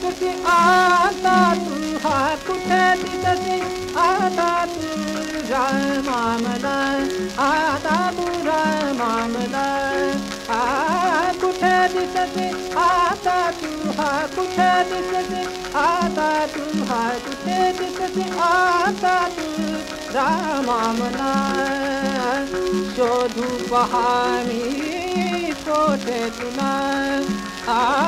दिसते आता तू हा कुठे दिसते आता तू रामा मला आता तू रामा मला आ कुठे दिसते आता तू हा कुठे दिसते आता तू हा कुठे दिसते आता तू रामा मला शोधू पहामी कोठे तुला आ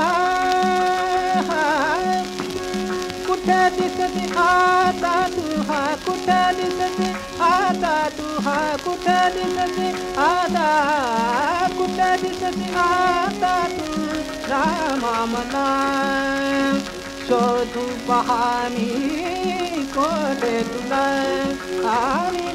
कुठे दिसते आता तू हा कुठे दिसते आता तू हा कुठे दिसते आता कुठे दिसते आता तू रामा मला शोधू पहानी कोठे तुला? आणि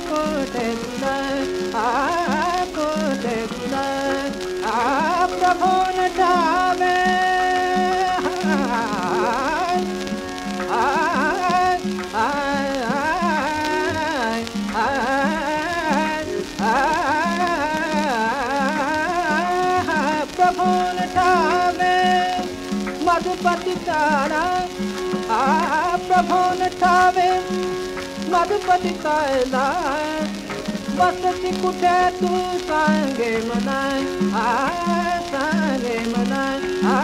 प्रभुन ठावे मधुपति तारा। आ प्रभुन ठावे मधुपति तारा। बसती कुठे तू सांगे मनाय आ सांगे मनाय आ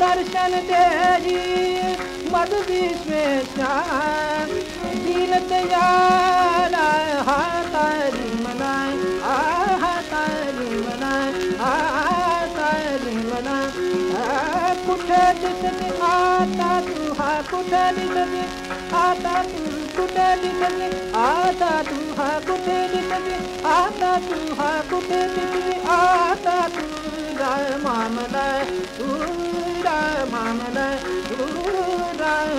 दर्शन देरी मधु विश्वेशा दिसते आता तू, हा कुठे दिसते आता तू कुठे दिसते आता तू, हा कुठे दिसते आता तू, हा कुठे दिसते आता तू मामला तू मामला तू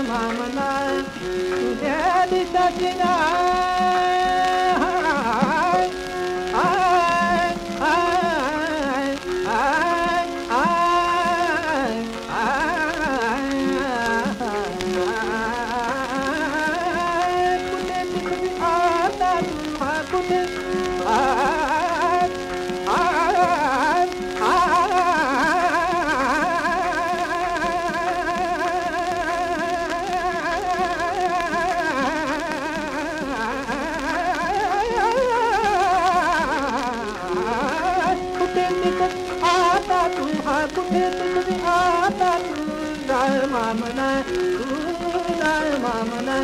मामला तुझ्या दिसते ना राय मामना तू राय मामना